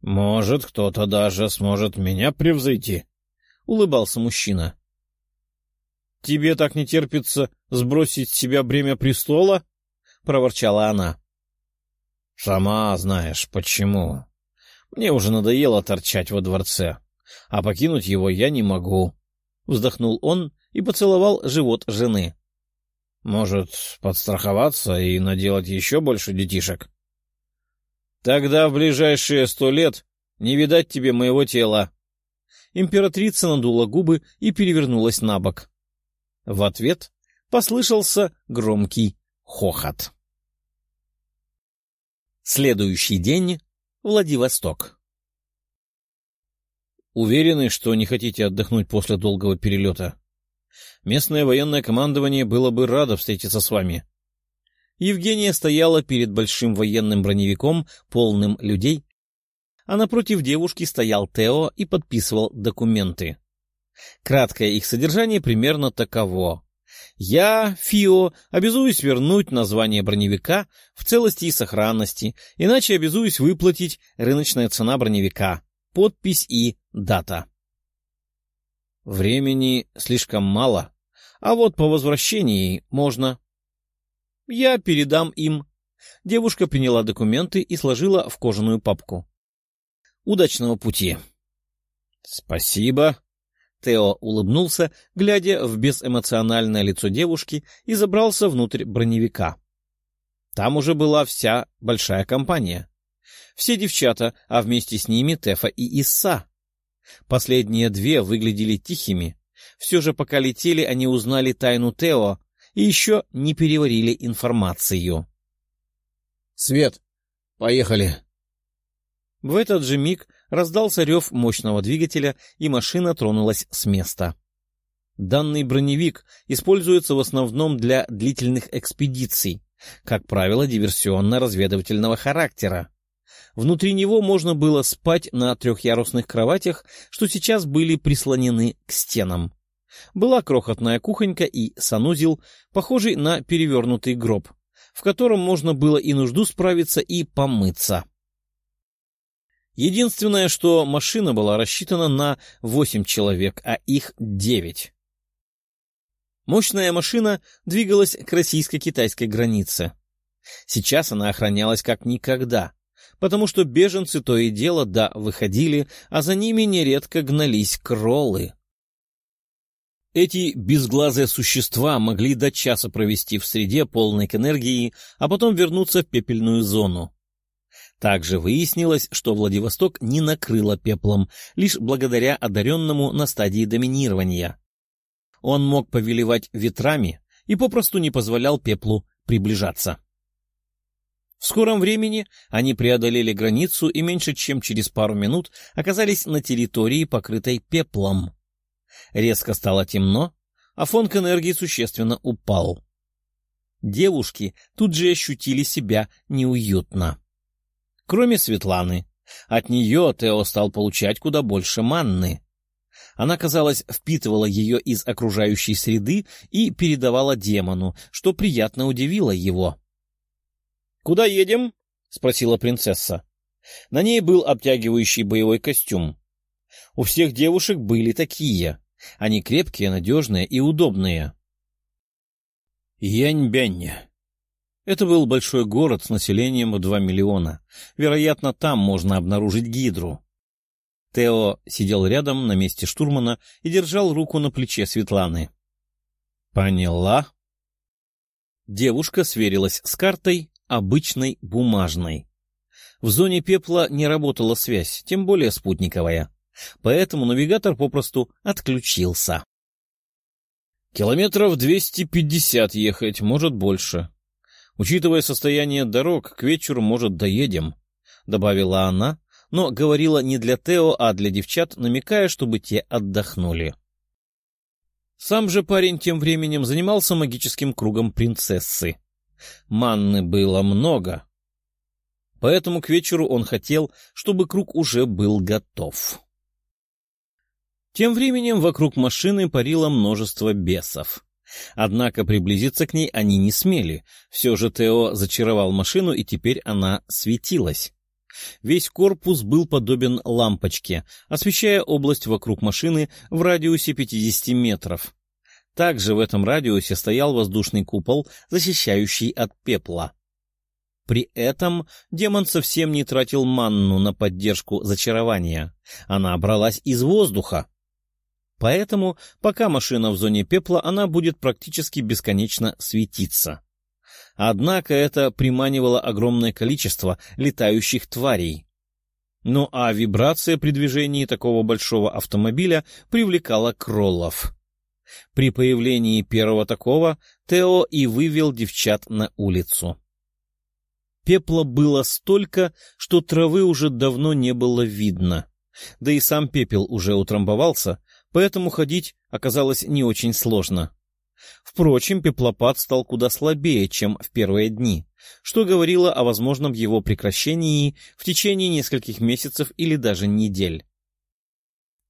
— Может, кто-то даже сможет меня превзойти, — улыбался мужчина. — Тебе так не терпится сбросить с себя бремя престола? — проворчала она. — Сама знаешь, почему. Мне уже надоело торчать во дворце, а покинуть его я не могу. Вздохнул он и поцеловал живот жены. — Может, подстраховаться и наделать еще больше детишек? — Тогда в ближайшие сто лет не видать тебе моего тела. Императрица надула губы и перевернулась на бок. В ответ послышался громкий хохот. Следующий день — Владивосток. Уверены, что не хотите отдохнуть после долгого перелета? Местное военное командование было бы радо встретиться с вами. Евгения стояла перед большим военным броневиком, полным людей, а напротив девушки стоял Тео и подписывал документы. Краткое их содержание примерно таково. Я, Фио, обязуюсь вернуть название броневика в целости и сохранности, иначе обязуюсь выплатить рыночная цена броневика, подпись и дата. Времени слишком мало, а вот по возвращении можно. Я передам им. Девушка приняла документы и сложила в кожаную папку. Удачного пути. Спасибо. Тео улыбнулся, глядя в безэмоциональное лицо девушки, и забрался внутрь броневика. Там уже была вся большая компания. Все девчата, а вместе с ними Тефа и Исса. Последние две выглядели тихими. Все же, пока летели, они узнали тайну Тео, и еще не переварили информацию. «Свет, поехали!» В этот же миг раздался рев мощного двигателя, и машина тронулась с места. Данный броневик используется в основном для длительных экспедиций, как правило, диверсионно-разведывательного характера. Внутри него можно было спать на трехъярусных кроватях, что сейчас были прислонены к стенам. Была крохотная кухонька и санузел, похожий на перевернутый гроб, в котором можно было и нужду справиться, и помыться. Единственное, что машина была рассчитана на восемь человек, а их девять. Мощная машина двигалась к российско-китайской границе. Сейчас она охранялась как никогда, потому что беженцы то и дело да выходили, а за ними нередко гнались кроллы. Эти безглазые существа могли до часа провести в среде полной к энергии, а потом вернуться в пепельную зону. Также выяснилось, что Владивосток не накрыло пеплом лишь благодаря одаренному на стадии доминирования. Он мог повелевать ветрами и попросту не позволял пеплу приближаться. В скором времени они преодолели границу и меньше чем через пару минут оказались на территории, покрытой пеплом. Резко стало темно, а фон к энергии существенно упал. Девушки тут же ощутили себя неуютно. Кроме Светланы. От нее Тео стал получать куда больше манны. Она, казалось, впитывала ее из окружающей среды и передавала демону, что приятно удивило его. — Куда едем? — спросила принцесса. На ней был обтягивающий боевой костюм. У всех девушек были такие. Они крепкие, надежные и удобные. Яньбянь. Это был большой город с населением в два миллиона. Вероятно, там можно обнаружить гидру. Тео сидел рядом на месте штурмана и держал руку на плече Светланы. «Поняла?» Девушка сверилась с картой, обычной бумажной. В зоне пепла не работала связь, тем более спутниковая поэтому навигатор попросту отключился. Километров 250 ехать, может больше. Учитывая состояние дорог, к вечеру, может, доедем, — добавила она, но говорила не для Тео, а для девчат, намекая, чтобы те отдохнули. Сам же парень тем временем занимался магическим кругом принцессы. Манны было много, поэтому к вечеру он хотел, чтобы круг уже был готов. Тем временем вокруг машины парило множество бесов. Однако приблизиться к ней они не смели. Все же Тео зачаровал машину, и теперь она светилась. Весь корпус был подобен лампочке, освещая область вокруг машины в радиусе 50 метров. Также в этом радиусе стоял воздушный купол, защищающий от пепла. При этом демон совсем не тратил манну на поддержку зачарования. Она бралась из воздуха. Поэтому, пока машина в зоне пепла, она будет практически бесконечно светиться. Однако это приманивало огромное количество летающих тварей. Ну а вибрация при движении такого большого автомобиля привлекала кроллов. При появлении первого такого Тео и вывел девчат на улицу. Пепла было столько, что травы уже давно не было видно. Да и сам пепел уже утрамбовался, поэтому ходить оказалось не очень сложно. Впрочем, пеплопад стал куда слабее, чем в первые дни, что говорило о возможном его прекращении в течение нескольких месяцев или даже недель.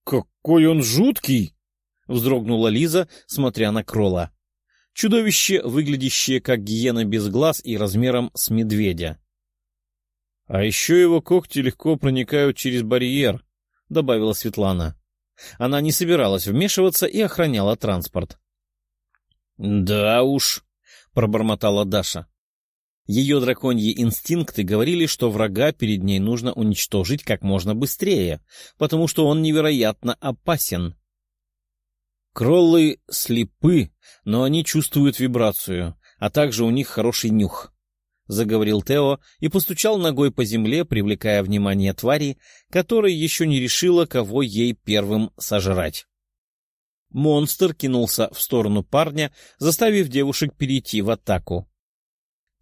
«Какой он жуткий!» — вздрогнула Лиза, смотря на Крола. Чудовище, выглядящее как гиена без глаз и размером с медведя. «А еще его когти легко проникают через барьер», — добавила Светлана. Она не собиралась вмешиваться и охраняла транспорт. «Да уж», — пробормотала Даша. Ее драконьи инстинкты говорили, что врага перед ней нужно уничтожить как можно быстрее, потому что он невероятно опасен. Кроллы слепы, но они чувствуют вибрацию, а также у них хороший нюх, — заговорил Тео и постучал ногой по земле, привлекая внимание твари, которая еще не решила, кого ей первым сожрать. Монстр кинулся в сторону парня, заставив девушек перейти в атаку.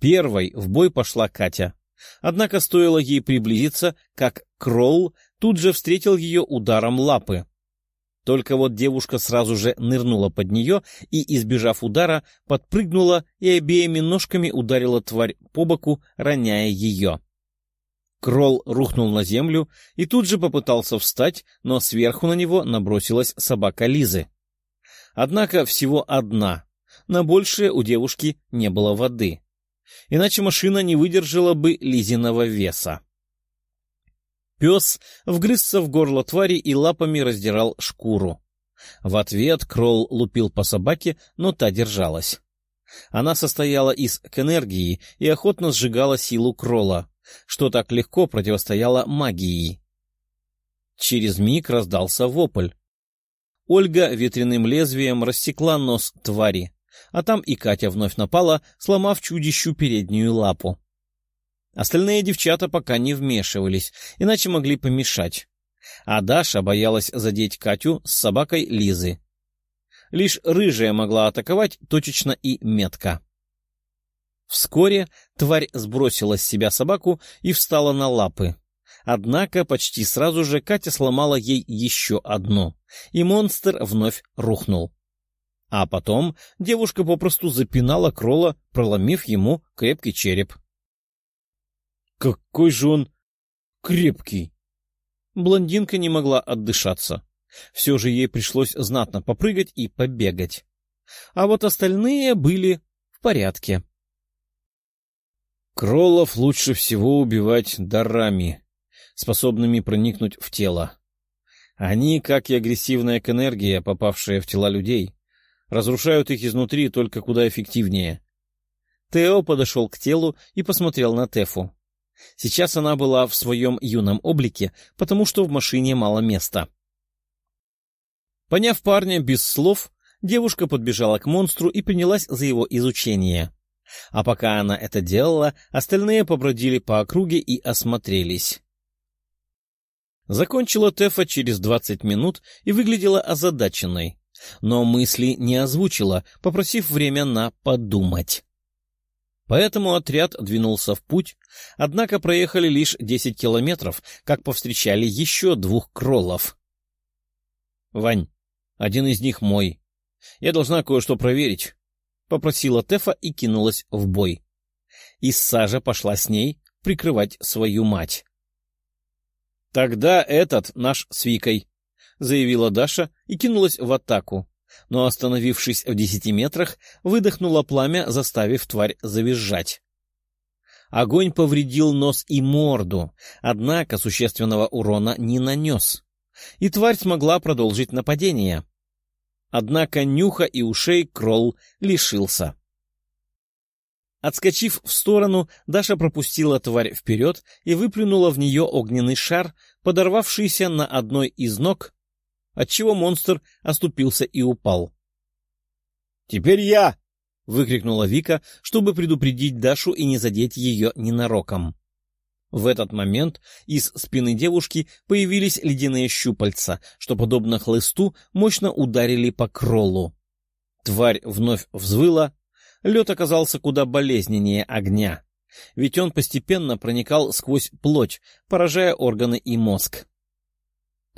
Первой в бой пошла Катя. Однако стоило ей приблизиться, как Кролл тут же встретил ее ударом лапы. Только вот девушка сразу же нырнула под нее и, избежав удара, подпрыгнула и обеими ножками ударила тварь по боку, роняя ее. Кролл рухнул на землю и тут же попытался встать, но сверху на него набросилась собака Лизы. Однако всего одна. На большее у девушки не было воды. Иначе машина не выдержала бы лизиного веса. Пес вгрызся в горло твари и лапами раздирал шкуру. В ответ Кролл лупил по собаке, но та держалась. Она состояла из энергии и охотно сжигала силу Кролла, что так легко противостояло магии. Через миг раздался вопль. Ольга ветряным лезвием рассекла нос твари, а там и Катя вновь напала, сломав чудищу переднюю лапу. Остальные девчата пока не вмешивались, иначе могли помешать. А Даша боялась задеть Катю с собакой Лизы. Лишь рыжая могла атаковать точечно и метко. Вскоре тварь сбросила с себя собаку и встала на лапы. Однако почти сразу же Катя сломала ей еще одну, и монстр вновь рухнул. А потом девушка попросту запинала Кролла, проломив ему крепкий череп. «Какой же он крепкий!» Блондинка не могла отдышаться. Все же ей пришлось знатно попрыгать и побегать. А вот остальные были в порядке. Кроллов лучше всего убивать дарами, способными проникнуть в тело. Они, как и агрессивная энергия, попавшая в тела людей, разрушают их изнутри только куда эффективнее. Тео подошел к телу и посмотрел на Тефу. Сейчас она была в своем юном облике, потому что в машине мало места. Поняв парня без слов, девушка подбежала к монстру и принялась за его изучение. А пока она это делала, остальные побродили по округе и осмотрелись. Закончила Тефа через двадцать минут и выглядела озадаченной, но мысли не озвучила, попросив время на подумать. Поэтому отряд двинулся в путь, однако проехали лишь десять километров, как повстречали еще двух кроллов. — Вань, один из них мой. Я должна кое-что проверить, — попросила Тефа и кинулась в бой. И Сажа пошла с ней прикрывать свою мать. — Тогда этот наш с Викой, — заявила Даша и кинулась в атаку, но, остановившись в десяти метрах, выдохнула пламя, заставив тварь завизжать. Огонь повредил нос и морду, однако существенного урона не нанес. И тварь смогла продолжить нападение. Однако нюха и ушей Кролл лишился. Отскочив в сторону, Даша пропустила тварь вперед и выплюнула в нее огненный шар, подорвавшийся на одной из ног, отчего монстр оступился и упал. «Теперь я!» — выкрикнула Вика, чтобы предупредить Дашу и не задеть ее ненароком. В этот момент из спины девушки появились ледяные щупальца, что, подобно хлысту, мощно ударили по кроллу. Тварь вновь взвыла. Лед оказался куда болезненнее огня, ведь он постепенно проникал сквозь плоть, поражая органы и мозг.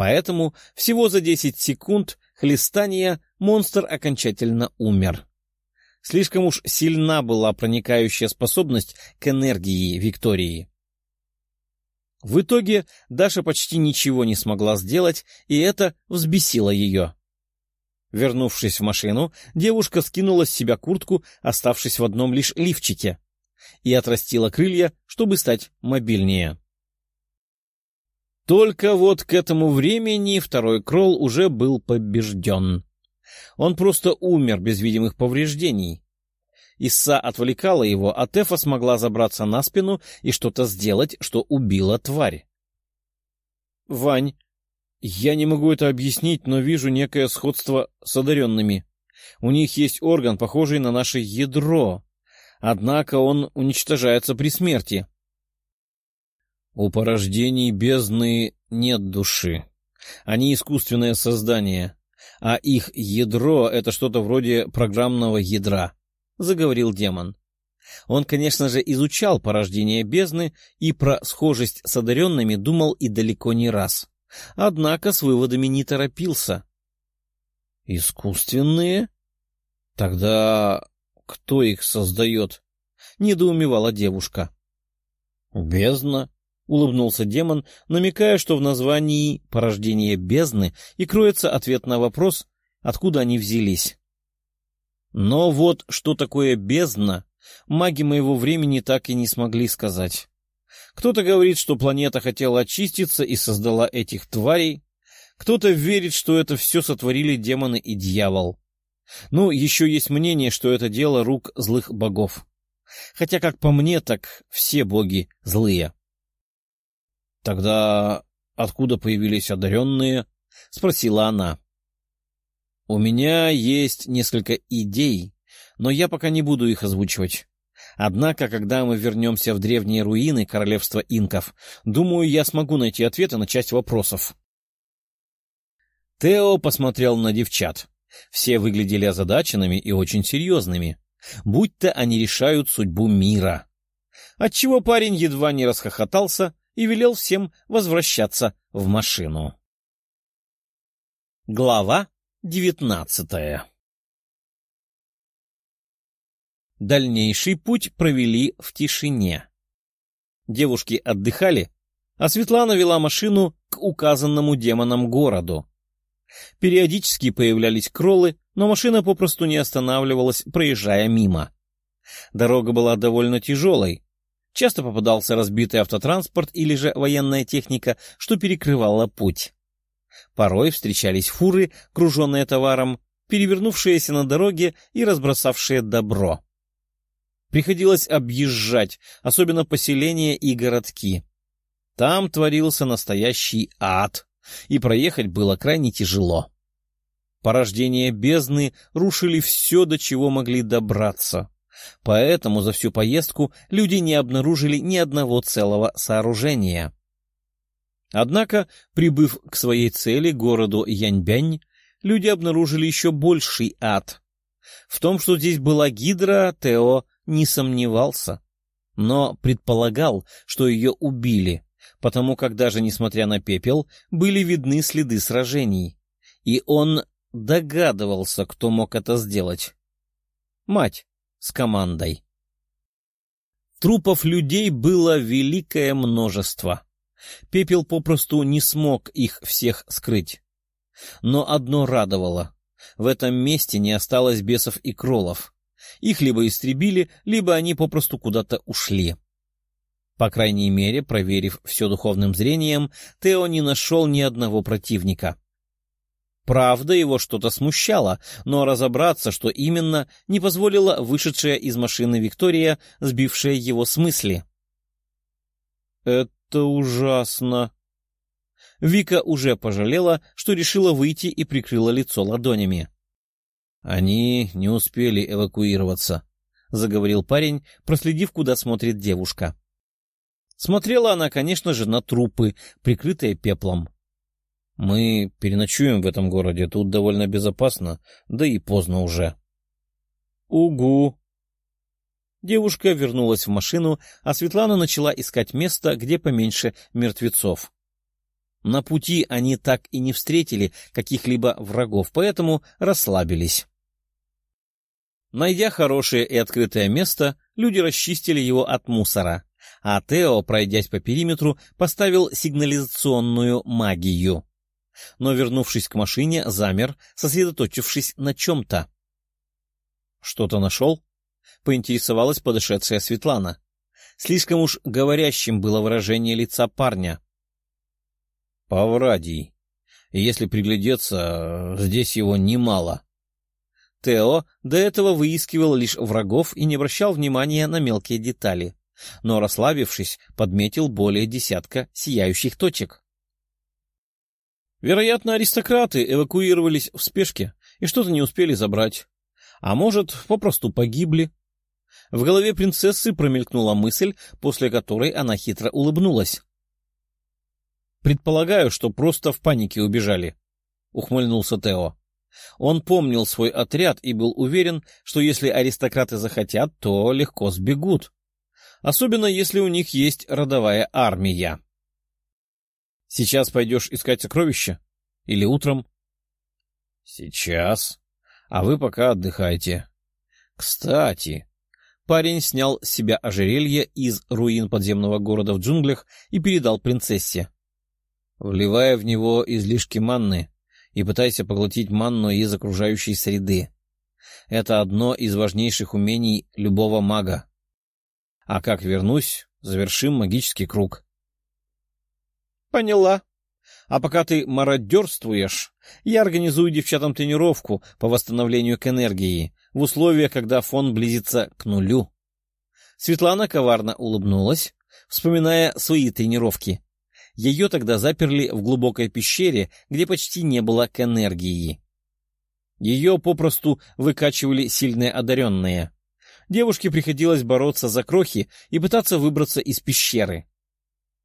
Поэтому всего за десять секунд хлестания монстр окончательно умер. Слишком уж сильна была проникающая способность к энергии Виктории. В итоге Даша почти ничего не смогла сделать, и это взбесило ее. Вернувшись в машину, девушка скинула с себя куртку, оставшись в одном лишь лифчике, и отрастила крылья, чтобы стать мобильнее. Только вот к этому времени второй кролл уже был побежден. Он просто умер без видимых повреждений. Исса отвлекала его, а Тефа смогла забраться на спину и что-то сделать, что убило тварь. — Вань, я не могу это объяснить, но вижу некое сходство с одаренными. У них есть орган, похожий на наше ядро, однако он уничтожается при смерти. У порождений бездны нет души. Они искусственное создание, а их ядро — это что-то вроде программного ядра, — заговорил демон. Он, конечно же, изучал порождение бездны и про схожесть с одаренными думал и далеко не раз. Однако с выводами не торопился. «Искусственные? Тогда кто их создает?» — недоумевала девушка. «Бездна», улыбнулся демон, намекая, что в названии «порождение бездны» и кроется ответ на вопрос, откуда они взялись. Но вот что такое бездна, маги моего времени так и не смогли сказать. Кто-то говорит, что планета хотела очиститься и создала этих тварей, кто-то верит, что это все сотворили демоны и дьявол. Ну, еще есть мнение, что это дело рук злых богов. Хотя, как по мне, так все боги злые. — Тогда откуда появились одаренные? — спросила она. — У меня есть несколько идей, но я пока не буду их озвучивать. Однако, когда мы вернемся в древние руины королевства инков, думаю, я смогу найти ответы на часть вопросов. Тео посмотрел на девчат. Все выглядели озадаченными и очень серьезными, будто они решают судьбу мира. Отчего парень едва не расхохотался и велел всем возвращаться в машину. Глава девятнадцатая Дальнейший путь провели в тишине. Девушки отдыхали, а Светлана вела машину к указанному демонам городу. Периодически появлялись кроллы, но машина попросту не останавливалась, проезжая мимо. Дорога была довольно тяжелой, Часто попадался разбитый автотранспорт или же военная техника, что перекрывала путь. Порой встречались фуры, груженные товаром, перевернувшиеся на дороге и разбросавшие добро. Приходилось объезжать, особенно поселения и городки. Там творился настоящий ад, и проехать было крайне тяжело. Порождения бездны рушили все, до чего могли добраться. Поэтому за всю поездку люди не обнаружили ни одного целого сооружения. Однако, прибыв к своей цели, городу Яньбянь, люди обнаружили еще больший ад. В том, что здесь была гидра, Тео не сомневался, но предполагал, что ее убили, потому как даже несмотря на пепел, были видны следы сражений, и он догадывался, кто мог это сделать. Мать, с командой. Трупов людей было великое множество. Пепел попросту не смог их всех скрыть. Но одно радовало. В этом месте не осталось бесов и кролов. Их либо истребили, либо они попросту куда-то ушли. По крайней мере, проверив все духовным зрением, Тео не нашел ни одного противника. Правда, его что-то смущало, но разобраться, что именно, не позволила вышедшая из машины Виктория, сбившая его с мысли. «Это ужасно!» Вика уже пожалела, что решила выйти и прикрыла лицо ладонями. «Они не успели эвакуироваться», — заговорил парень, проследив, куда смотрит девушка. Смотрела она, конечно же, на трупы, прикрытые пеплом. «Мы переночуем в этом городе, тут довольно безопасно, да и поздно уже». «Угу», Девушка вернулась в машину, а Светлана начала искать место, где поменьше мертвецов. На пути они так и не встретили каких-либо врагов, поэтому расслабились. Найдя хорошее и открытое место, люди расчистили его от мусора, а Тео, пройдясь по периметру, поставил сигнализационную магию. Но, вернувшись к машине, замер, сосредоточившись на чем-то. — Что-то нашел? — поинтересовалась подошедшая Светлана. Слишком уж говорящим было выражение лица парня. — Паврадий. Если приглядеться, здесь его немало. Тео до этого выискивал лишь врагов и не обращал внимания на мелкие детали, но, расслабившись, подметил более десятка сияющих точек. Вероятно, аристократы эвакуировались в спешке и что-то не успели забрать. А может, попросту погибли. В голове принцессы промелькнула мысль, после которой она хитро улыбнулась. «Предполагаю, что просто в панике убежали», — ухмыльнулся Тео. Он помнил свой отряд и был уверен, что если аристократы захотят, то легко сбегут. Особенно если у них есть родовая армия. Сейчас пойдешь искать сокровища? Или утром? Сейчас. А вы пока отдыхайте. Кстати, парень снял с себя ожерелье из руин подземного города в джунглях и передал принцессе. Вливая в него излишки манны, и пытайся поглотить манну из окружающей среды. Это одно из важнейших умений любого мага. А как вернусь, завершим магический круг. — Поняла. А пока ты мародерствуешь, я организую девчатам тренировку по восстановлению к энергии в условиях, когда фон близится к нулю. Светлана коварно улыбнулась, вспоминая свои тренировки. Ее тогда заперли в глубокой пещере, где почти не было к энергии. Ее попросту выкачивали сильные одаренные. Девушке приходилось бороться за крохи и пытаться выбраться из пещеры.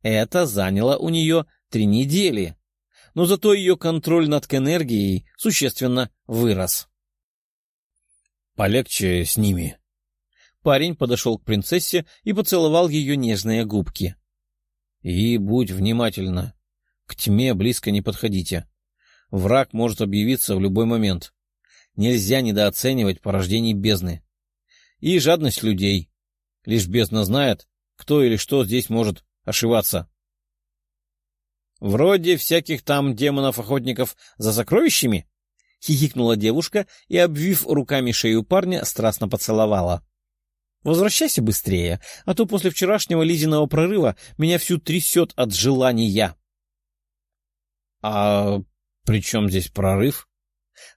Это заняло у нее три недели, но зато ее контроль над энергией существенно вырос. «Полегче с ними». Парень подошел к принцессе и поцеловал ее нежные губки. И будь внимательна. К тьме близко не подходите. Враг может объявиться в любой момент. Нельзя недооценивать порождений бездны. И жадность людей. Лишь бездна знает, кто или что здесь может ошиваться. «Вроде всяких там демонов-охотников за сокровищами?» — хихикнула девушка и, обвив руками шею парня, страстно поцеловала. Возвращайся быстрее, а то после вчерашнего Лизиного прорыва меня всю трясет от желания. — А при чем здесь прорыв?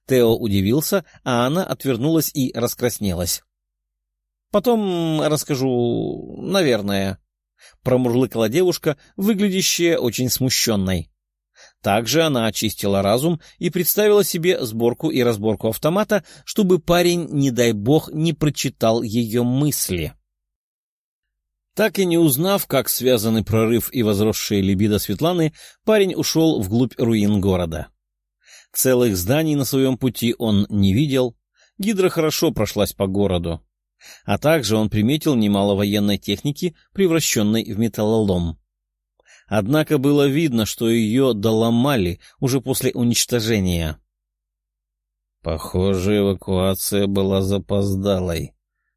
Тео удивился, а она отвернулась и раскраснелась. — Потом расскажу, наверное, — промурлыкала девушка, выглядящая очень смущенной. Также она очистила разум и представила себе сборку и разборку автомата, чтобы парень, не дай бог, не прочитал ее мысли. Так и не узнав, как связаны прорыв и возросшие либидо Светланы, парень ушел вглубь руин города. Целых зданий на своем пути он не видел, Гидра хорошо прошлась по городу. А также он приметил немало военной техники, превращенной в металлолом. Однако было видно, что ее доломали уже после уничтожения. Похоже, эвакуация была запоздалой,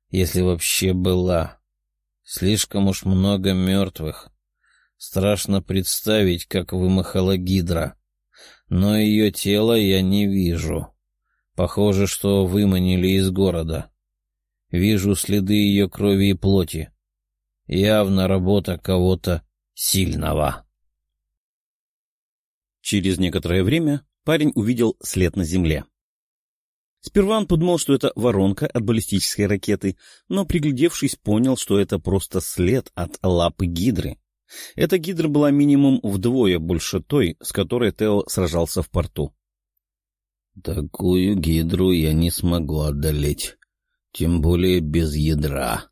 если вообще была. Слишком уж много мертвых. Страшно представить, как вымахала гидра. Но ее тело я не вижу. Похоже, что выманили из города. Вижу следы ее крови и плоти. Явно работа кого-то сильного. Через некоторое время парень увидел след на земле. Сперва он подумал, что это воронка от баллистической ракеты, но, приглядевшись, понял, что это просто след от лапы гидры. Эта гидра была минимум вдвое больше той, с которой Тео сражался в порту. «Такую гидру я не смогу одолеть, тем более без ядра».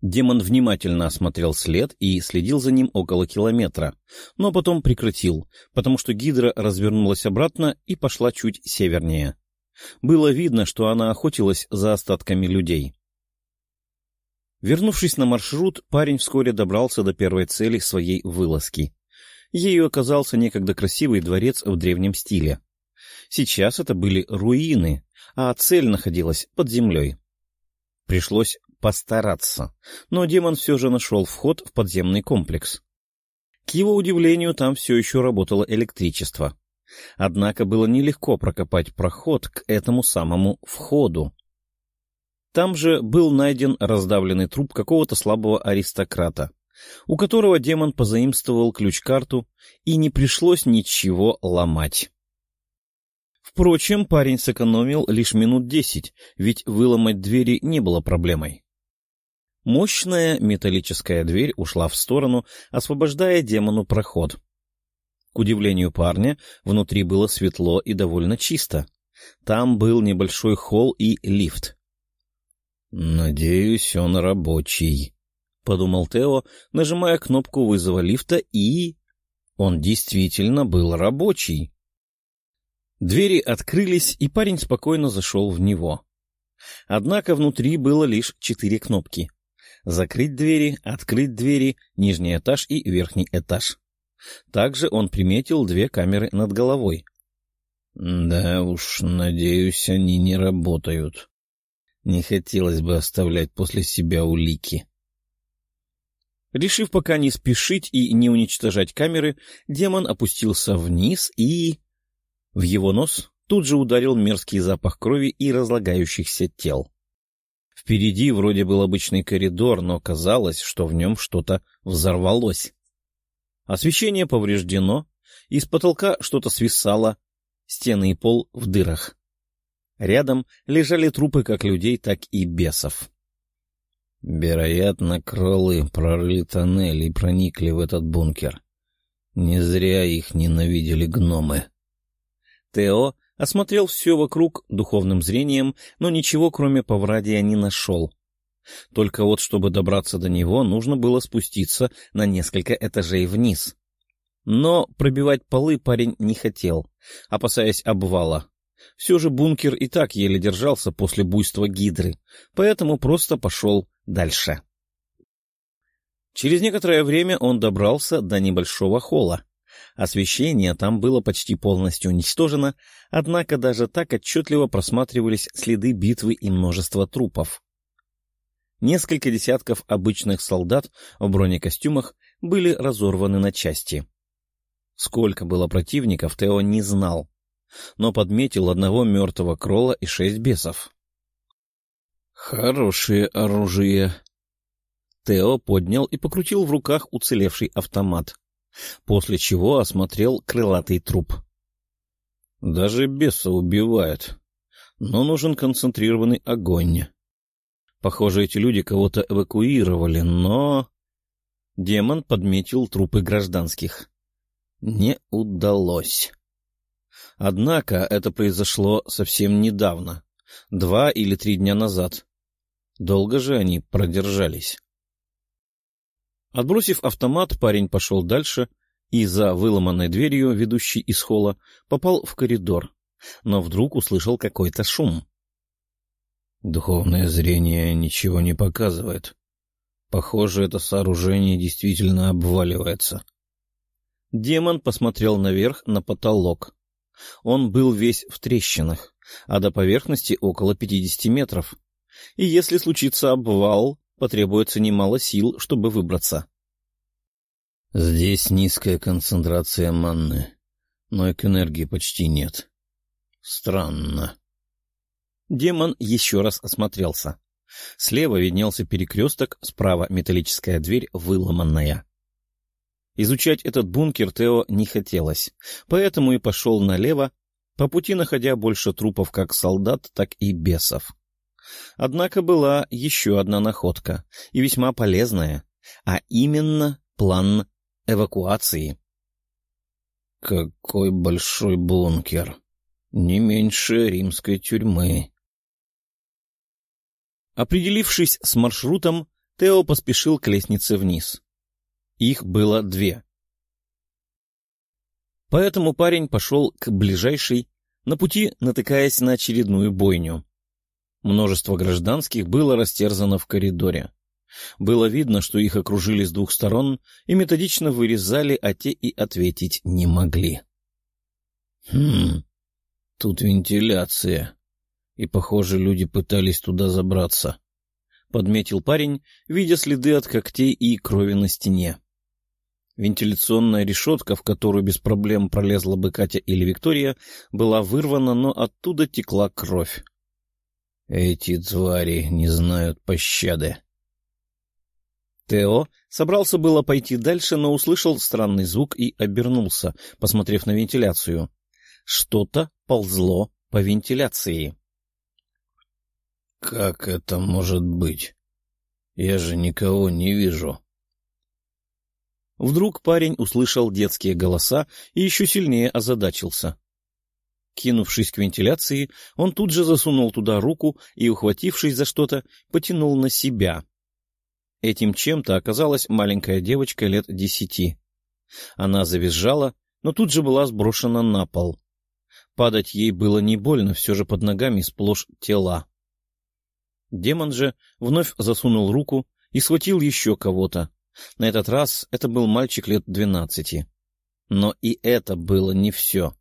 Демон внимательно осмотрел след и следил за ним около километра, но потом прекратил, потому что гидра развернулась обратно и пошла чуть севернее. Было видно, что она охотилась за остатками людей. Вернувшись на маршрут, парень вскоре добрался до первой цели своей вылазки. Ею оказался некогда красивый дворец в древнем стиле. Сейчас это были руины, а цель находилась под землей. Пришлось постараться, но демон все же нашел вход в подземный комплекс. К его удивлению, там все еще работало электричество. Однако было нелегко прокопать проход к этому самому входу. Там же был найден раздавленный труп какого-то слабого аристократа, у которого демон позаимствовал ключ-карту, и не пришлось ничего ломать. Впрочем, парень сэкономил лишь минут десять, ведь выломать двери не было проблемой. Мощная металлическая дверь ушла в сторону, освобождая демону проход. К удивлению парня, внутри было светло и довольно чисто. Там был небольшой холл и лифт. «Надеюсь, он рабочий», — подумал Тео, нажимая кнопку вызова лифта, и... Он действительно был рабочий. Двери открылись, и парень спокойно зашел в него. Однако внутри было лишь четыре кнопки. Закрыть двери, открыть двери, нижний этаж и верхний этаж. Также он приметил две камеры над головой. «Да уж, надеюсь, они не работают. Не хотелось бы оставлять после себя улики». Решив пока не спешить и не уничтожать камеры, демон опустился вниз и... В его нос тут же ударил мерзкий запах крови и разлагающихся тел. Впереди вроде был обычный коридор, но казалось, что в нем что-то взорвалось. Освещение повреждено, из потолка что-то свисало, стены и пол в дырах. Рядом лежали трупы как людей, так и бесов. Вероятно, кролы прорыли тоннель и проникли в этот бункер. Не зря их ненавидели гномы. Тео осмотрел все вокруг духовным зрением, но ничего, кроме поврадия, не нашел. Только вот, чтобы добраться до него, нужно было спуститься на несколько этажей вниз. Но пробивать полы парень не хотел, опасаясь обвала. Все же бункер и так еле держался после буйства гидры, поэтому просто пошел дальше. Через некоторое время он добрался до небольшого холла. Освещение там было почти полностью уничтожено, однако даже так отчетливо просматривались следы битвы и множество трупов. Несколько десятков обычных солдат в бронекостюмах были разорваны на части. Сколько было противников, Тео не знал, но подметил одного мертвого крола и шесть бесов. «Хорошее оружие!» Тео поднял и покрутил в руках уцелевший автомат, после чего осмотрел крылатый труп. «Даже беса убивает, но нужен концентрированный огонь». Похоже, эти люди кого-то эвакуировали, но... Демон подметил трупы гражданских. Не удалось. Однако это произошло совсем недавно, два или три дня назад. Долго же они продержались. Отбросив автомат, парень пошел дальше и за выломанной дверью, ведущей из холла, попал в коридор, но вдруг услышал какой-то шум. Духовное зрение ничего не показывает. Похоже, это сооружение действительно обваливается. Демон посмотрел наверх на потолок. Он был весь в трещинах, а до поверхности около пятидесяти метров. И если случится обвал, потребуется немало сил, чтобы выбраться. Здесь низкая концентрация манны, но и к энергии почти нет. Странно. Демон еще раз осмотрелся. Слева виднелся перекресток, справа металлическая дверь, выломанная. Изучать этот бункер Тео не хотелось, поэтому и пошел налево, по пути находя больше трупов как солдат, так и бесов. Однако была еще одна находка, и весьма полезная, а именно план эвакуации. «Какой большой бункер! Не меньше римской тюрьмы!» Определившись с маршрутом, Тео поспешил к лестнице вниз. Их было две. Поэтому парень пошел к ближайшей, на пути натыкаясь на очередную бойню. Множество гражданских было растерзано в коридоре. Было видно, что их окружили с двух сторон и методично вырезали, а те и ответить не могли. «Хм, тут вентиляция, и, похоже, люди пытались туда забраться», — подметил парень, видя следы от когтей и крови на стене. Вентиляционная решетка, в которую без проблем пролезла бы Катя или Виктория, была вырвана, но оттуда текла кровь. Эти твари не знают пощады. Тео собрался было пойти дальше, но услышал странный звук и обернулся, посмотрев на вентиляцию. Что-то ползло по вентиляции. — Как это может быть? Я же никого не вижу. Вдруг парень услышал детские голоса и еще сильнее озадачился. Кинувшись к вентиляции, он тут же засунул туда руку и, ухватившись за что-то, потянул на себя. Этим чем-то оказалась маленькая девочка лет десяти. Она завизжала, но тут же была сброшена на пол. Падать ей было не больно, все же под ногами сплошь тела. Демон же вновь засунул руку и схватил еще кого-то. На этот раз это был мальчик лет двенадцати. Но и это было не все.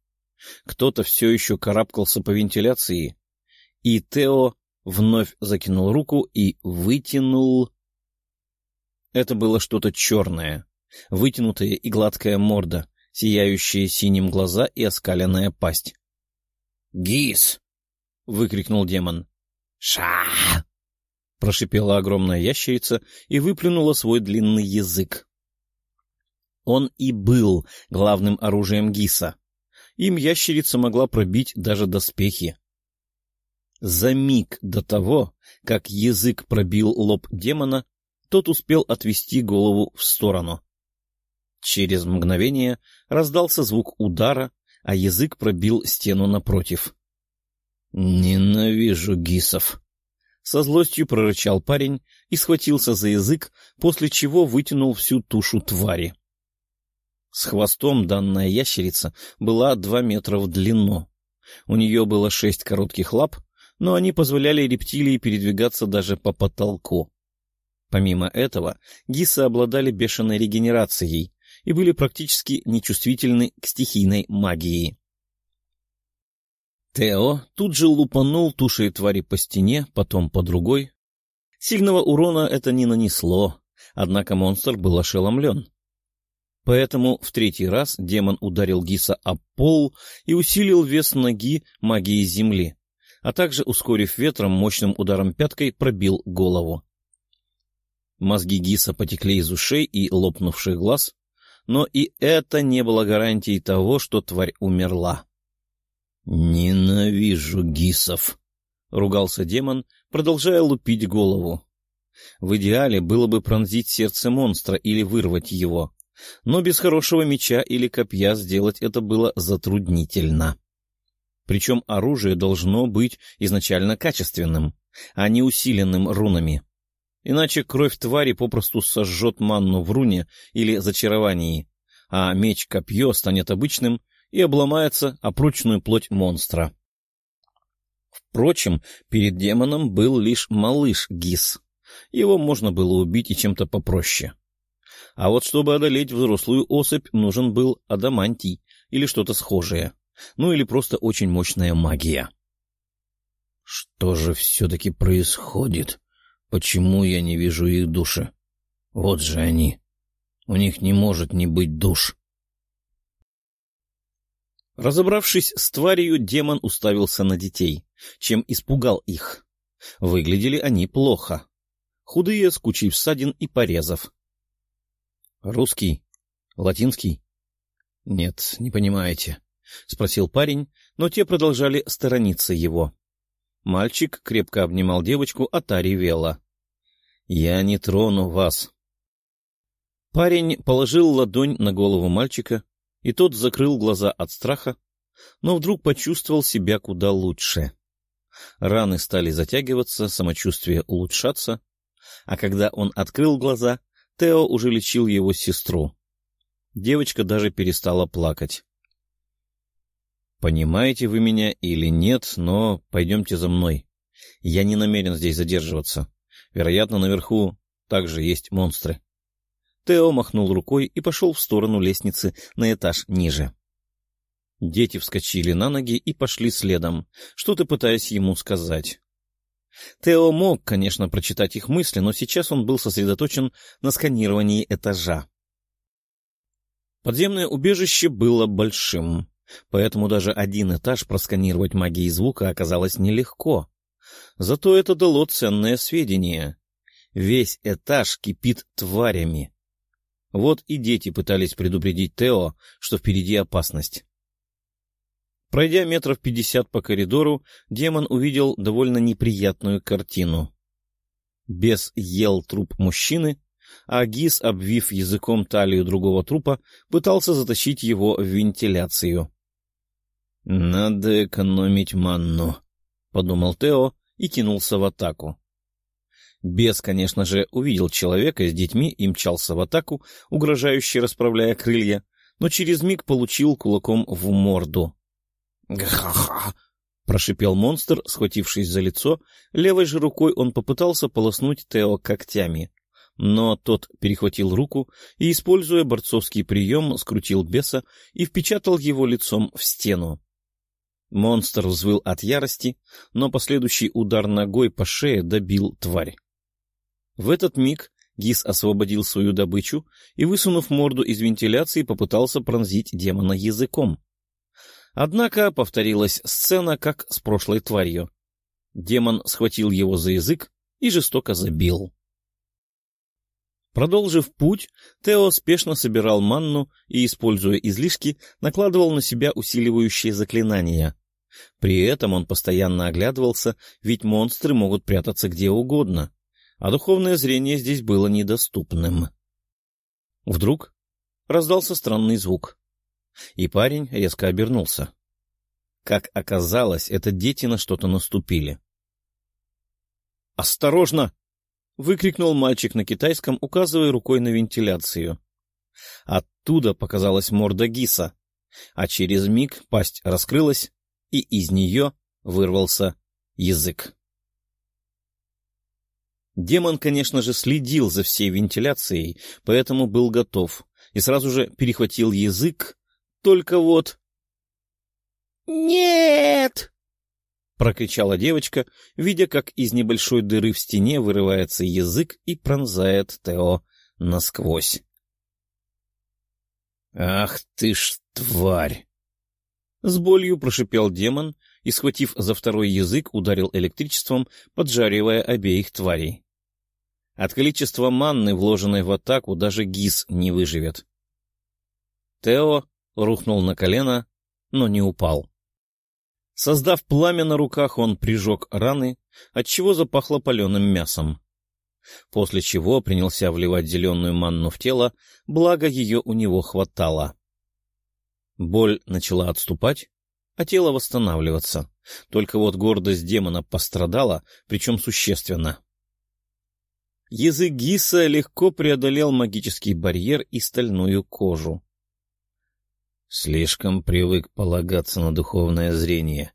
Кто-то все еще карабкался по вентиляции, и Тео вновь закинул руку и вытянул... Это было что-то черное, вытянутая и гладкая морда, сияющие синим глаза и оскаленная пасть. «Гис!» — выкрикнул демон. «Ша!» — прошипела огромная ящерица и выплюнула свой длинный язык. Он и был главным оружием Гиса. Им ящерица могла пробить даже доспехи. За миг до того, как язык пробил лоб демона, тот успел отвести голову в сторону. Через мгновение раздался звук удара, а язык пробил стену напротив. «Ненавижу гисов!» Со злостью прорычал парень и схватился за язык, после чего вытянул всю тушу твари. С хвостом данная ящерица была два метра в длину. У нее было шесть коротких лап, но они позволяли рептилии передвигаться даже по потолку. Помимо этого, гисы обладали бешеной регенерацией и были практически нечувствительны к стихийной магии. Тео тут же лупанул тушей твари по стене, потом по другой. Сильного урона это не нанесло, однако монстр был ошеломлен. Поэтому в третий раз демон ударил Гиса об пол и усилил вес ноги магией земли, а также, ускорив ветром, мощным ударом пяткой пробил голову. Мозги Гиса потекли из ушей и лопнувших глаз, но и это не было гарантией того, что тварь умерла. «Ненавижу гисов!» — ругался демон, продолжая лупить голову. В идеале было бы пронзить сердце монстра или вырвать его, но без хорошего меча или копья сделать это было затруднительно. Причем оружие должно быть изначально качественным, а не усиленным рунами. Иначе кровь твари попросту сожжет манну в руне или зачаровании, а меч-копье станет обычным и обломается о прочную плоть монстра. Впрочем, перед демоном был лишь малыш Гис. Его можно было убить и чем-то попроще. А вот чтобы одолеть взрослую особь, нужен был адамантий или что-то схожее. Ну или просто очень мощная магия. Что же все-таки происходит? Почему я не вижу их души? Вот же они. У них не может не быть душ. Разобравшись с тварью, демон уставился на детей, чем испугал их. Выглядели они плохо. Худые, с кучей всадин и порезов. «Русский? Латинский?» «Нет, не понимаете», — спросил парень, но те продолжали сторониться его. Мальчик крепко обнимал девочку, а та ревела. «Я не трону вас». Парень положил ладонь на голову мальчика, и тот закрыл глаза от страха, но вдруг почувствовал себя куда лучше. Раны стали затягиваться, самочувствие улучшаться, а когда он открыл глаза, Тео уже лечил его сестру. Девочка даже перестала плакать. «Понимаете вы меня или нет, но пойдемте за мной. Я не намерен здесь задерживаться. Вероятно, наверху также есть монстры». Тео махнул рукой и пошел в сторону лестницы на этаж ниже. Дети вскочили на ноги и пошли следом, что-то пытаясь ему сказать. Тео мог, конечно, прочитать их мысли, но сейчас он был сосредоточен на сканировании этажа. Подземное убежище было большим, поэтому даже один этаж просканировать магией звука оказалось нелегко. Зато это дало ценное сведение. Весь этаж кипит тварями. Вот и дети пытались предупредить Тео, что впереди опасность. Пройдя метров пятьдесят по коридору, демон увидел довольно неприятную картину. Бес ел труп мужчины, а Гис, обвив языком талию другого трупа, пытался затащить его в вентиляцию. «Надо экономить манну», — подумал Тео и кинулся в атаку. Бес, конечно же, увидел человека с детьми и мчался в атаку, угрожающе расправляя крылья, но через миг получил кулаком в морду. «Га-ха-ха!» — прошипел монстр, схватившись за лицо. Левой же рукой он попытался полоснуть Тео когтями. Но тот перехватил руку и, используя борцовский прием, скрутил беса и впечатал его лицом в стену. Монстр взвыл от ярости, но последующий удар ногой по шее добил тварь. В этот миг Гис освободил свою добычу и, высунув морду из вентиляции, попытался пронзить демона языком. Однако повторилась сцена, как с прошлой тварью. Демон схватил его за язык и жестоко забил. Продолжив путь, Тео спешно собирал манну и, используя излишки, накладывал на себя усиливающие заклинания. При этом он постоянно оглядывался, ведь монстры могут прятаться где угодно, а духовное зрение здесь было недоступным. Вдруг раздался странный звук и парень резко обернулся. Как оказалось, это дети на что-то наступили. «Осторожно!» — выкрикнул мальчик на китайском, указывая рукой на вентиляцию. Оттуда показалась морда Гиса, а через миг пасть раскрылась, и из нее вырвался язык. Демон, конечно же, следил за всей вентиляцией, поэтому был готов и сразу же перехватил язык, только вот... «Нет!» — прокричала девочка, видя, как из небольшой дыры в стене вырывается язык и пронзает Тео насквозь. «Ах ты ж тварь!» С болью прошипел демон и, схватив за второй язык, ударил электричеством, поджаривая обеих тварей. От количества манны, вложенной в атаку, даже ГИС не выживет. Тео рухнул на колено, но не упал. Создав пламя на руках, он прижег раны, отчего запахло паленым мясом. После чего принялся вливать зеленую манну в тело, благо ее у него хватало. Боль начала отступать, а тело восстанавливаться. Только вот гордость демона пострадала, причем существенно. Язык Гиса легко преодолел магический барьер и стальную кожу. Слишком привык полагаться на духовное зрение.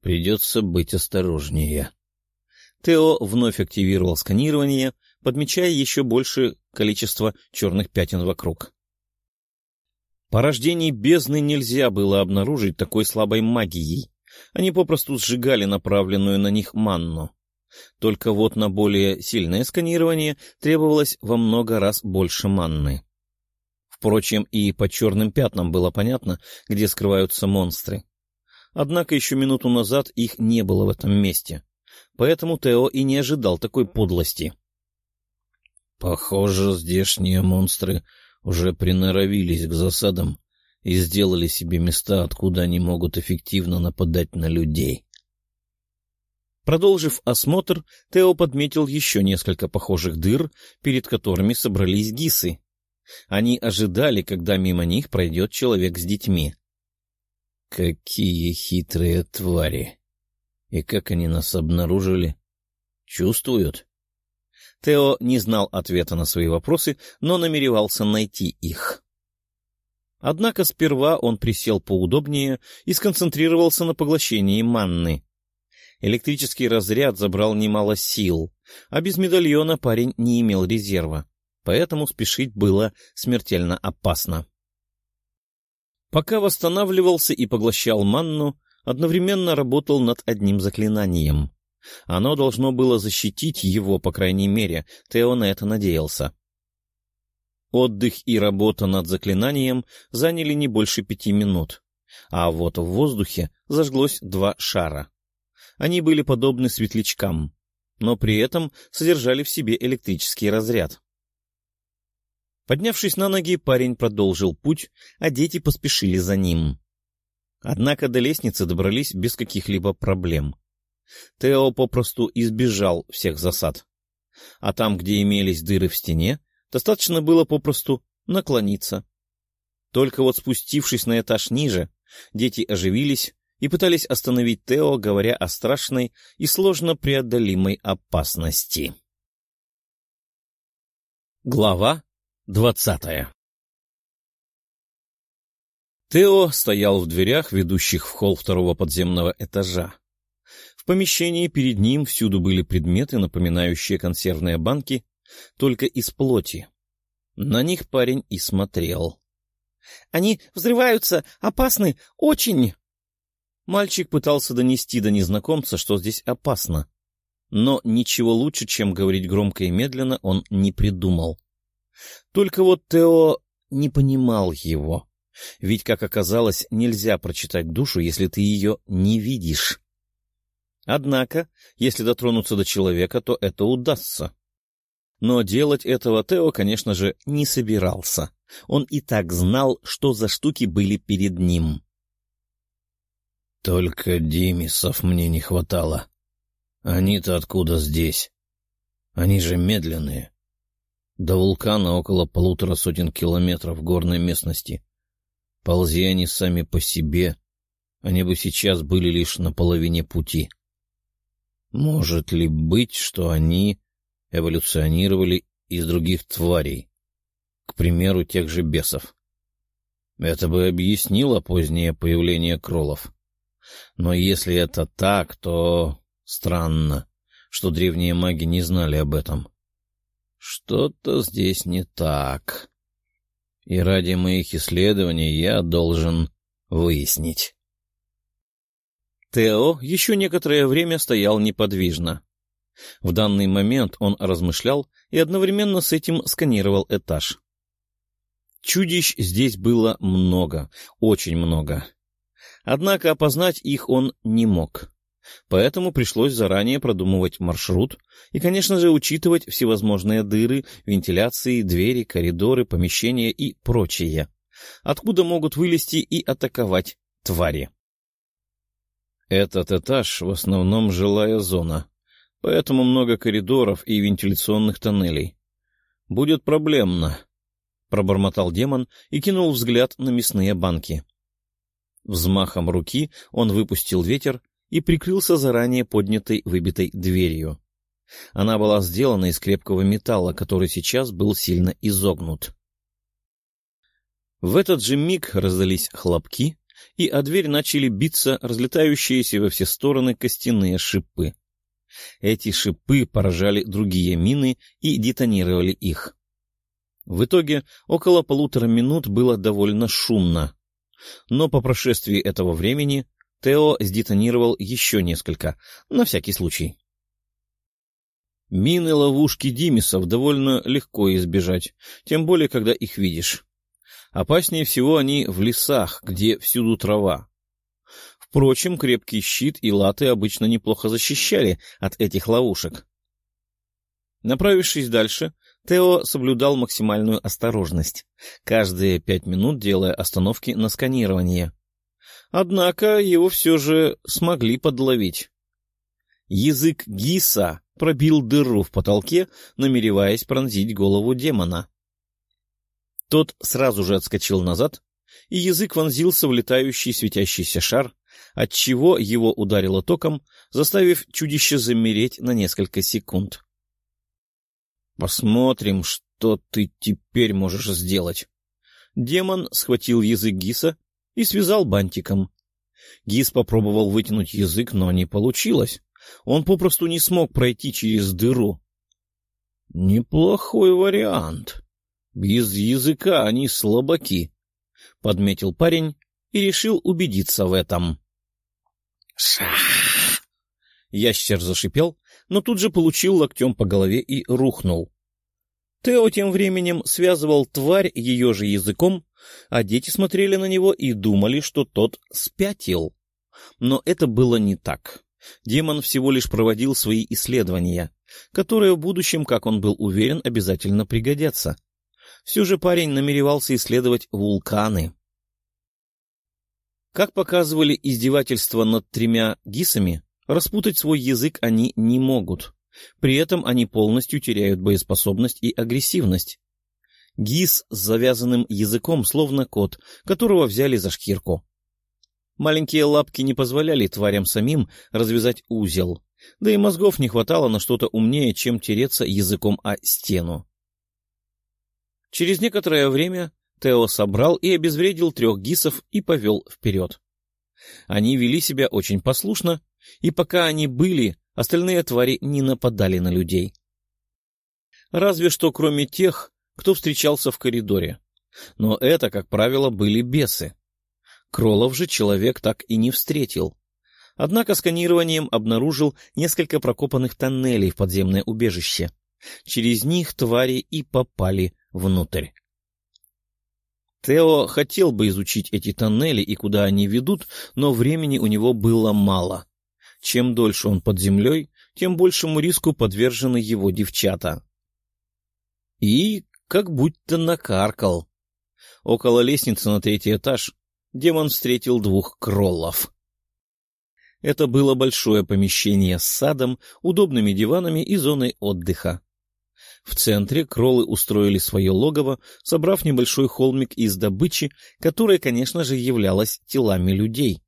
Придется быть осторожнее. Тео вновь активировал сканирование, подмечая еще больше количество черных пятен вокруг. Порождений бездны нельзя было обнаружить такой слабой магией. Они попросту сжигали направленную на них манну. Только вот на более сильное сканирование требовалось во много раз больше манны. Впрочем, и по черным пятнам было понятно, где скрываются монстры. Однако еще минуту назад их не было в этом месте. поэтому Тео и не ожидал такой подлости. Похоже, здешние монстры уже приноровились к засадам и сделали себе места, откуда они могут эффективно нападать на людей. Продолжив осмотр, Тео подметил еще несколько похожих дыр, перед которыми собрались гисы. Они ожидали, когда мимо них пройдет человек с детьми. Какие хитрые твари! И как они нас обнаружили? Чувствуют? Тео не знал ответа на свои вопросы, но намеревался найти их. Однако сперва он присел поудобнее и сконцентрировался на поглощении манны. Электрический разряд забрал немало сил, а без медальона парень не имел резерва, поэтому спешить было смертельно опасно. Пока восстанавливался и поглощал манну, одновременно работал над одним заклинанием. Оно должно было защитить его, по крайней мере, Тео на это надеялся. Отдых и работа над заклинанием заняли не больше пяти минут, а вот в воздухе зажглось два шара. Они были подобны светлячкам, но при этом содержали в себе электрический разряд. Поднявшись на ноги, парень продолжил путь, а дети поспешили за ним. Однако до лестницы добрались без каких-либо проблем. Тео попросту избежал всех засад. А там, где имелись дыры в стене, достаточно было попросту наклониться. Только вот спустившись на этаж ниже, дети оживились и пытались остановить Тео, говоря о страшной и сложно преодолимой опасности. Глава двадцатая Тео стоял в дверях, ведущих в холл второго подземного этажа. В помещении перед ним всюду были предметы, напоминающие консервные банки, только из плоти. На них парень и смотрел. — Они взрываются! Опасны! Очень! Мальчик пытался донести до незнакомца, что здесь опасно. Но ничего лучше, чем говорить громко и медленно, он не придумал. Только вот Тео не понимал его. Ведь, как оказалось, нельзя прочитать душу, если ты ее не видишь. Однако, если дотронуться до человека, то это удастся. Но делать этого Тео, конечно же, не собирался. Он и так знал, что за штуки были перед ним. «Только Димисов мне не хватало. Они-то откуда здесь? Они же медленные. До вулкана около полутора сотен километров горной местности. Ползи они сами по себе, они бы сейчас были лишь на половине пути». Может ли быть, что они эволюционировали из других тварей, к примеру, тех же бесов? Это бы объяснило позднее появление кролов. Но если это так, то странно, что древние маги не знали об этом. Что-то здесь не так. И ради моих исследований я должен выяснить. Тео еще некоторое время стоял неподвижно. В данный момент он размышлял и одновременно с этим сканировал этаж. Чудищ здесь было много, очень много. Однако опознать их он не мог. Поэтому пришлось заранее продумывать маршрут и, конечно же, учитывать всевозможные дыры, вентиляции, двери, коридоры, помещения и прочее, откуда могут вылезти и атаковать твари. Этот этаж в основном жилая зона, поэтому много коридоров и вентиляционных тоннелей. Будет проблемно, — пробормотал демон и кинул взгляд на мясные банки. Взмахом руки он выпустил ветер и прикрылся заранее поднятой выбитой дверью. Она была сделана из крепкого металла, который сейчас был сильно изогнут. В этот же миг раздались хлопки, и о дверь начали биться разлетающиеся во все стороны костяные шипы. Эти шипы поражали другие мины и детонировали их. В итоге около полутора минут было довольно шумно. Но по прошествии этого времени Тео сдетонировал еще несколько, на всякий случай. Мины-ловушки Димисов довольно легко избежать, тем более, когда их видишь. Опаснее всего они в лесах, где всюду трава. Впрочем, крепкий щит и латы обычно неплохо защищали от этих ловушек. Направившись дальше, Тео соблюдал максимальную осторожность, каждые пять минут делая остановки на сканирование. Однако его все же смогли подловить. Язык Гиса пробил дыру в потолке, намереваясь пронзить голову демона. Тот сразу же отскочил назад, и язык вонзился в летающий светящийся шар, отчего его ударило током, заставив чудище замереть на несколько секунд. «Посмотрим, что ты теперь можешь сделать». Демон схватил язык Гиса и связал бантиком. Гис попробовал вытянуть язык, но не получилось. Он попросту не смог пройти через дыру. «Неплохой вариант. Без языка они слабаки», — подметил парень и решил убедиться в этом. «Ша!» Ящер зашипел, но тут же получил локтем по голове и рухнул. Тео тем временем связывал тварь ее же языком, а дети смотрели на него и думали, что тот спятил. Но это было не так. Демон всего лишь проводил свои исследования, которые в будущем, как он был уверен, обязательно пригодятся. Все же парень намеревался исследовать вулканы. Как показывали издевательства над тремя гисами, распутать свой язык они не могут. При этом они полностью теряют боеспособность и агрессивность. Гис с завязанным языком, словно кот, которого взяли за шкирку. Маленькие лапки не позволяли тварям самим развязать узел, да и мозгов не хватало на что-то умнее, чем тереться языком о стену. Через некоторое время Тео собрал и обезвредил трех гисов и повел вперед. Они вели себя очень послушно, и пока они были, остальные твари не нападали на людей. Разве что кроме тех, кто встречался в коридоре. Но это, как правило, были бесы. Кролов же человек так и не встретил. Однако сканированием обнаружил несколько прокопанных тоннелей в подземное убежище. Через них твари и попали внутрь. Тео хотел бы изучить эти тоннели и куда они ведут, но времени у него было мало. Чем дольше он под землей, тем большему риску подвержены его девчата. И как будто накаркал. Около лестницы на третий этаж демон встретил двух кроллов. Это было большое помещение с садом, удобными диванами и зоной отдыха. В центре кролы устроили свое логово, собрав небольшой холмик из добычи, которая, конечно же, являлась телами людей.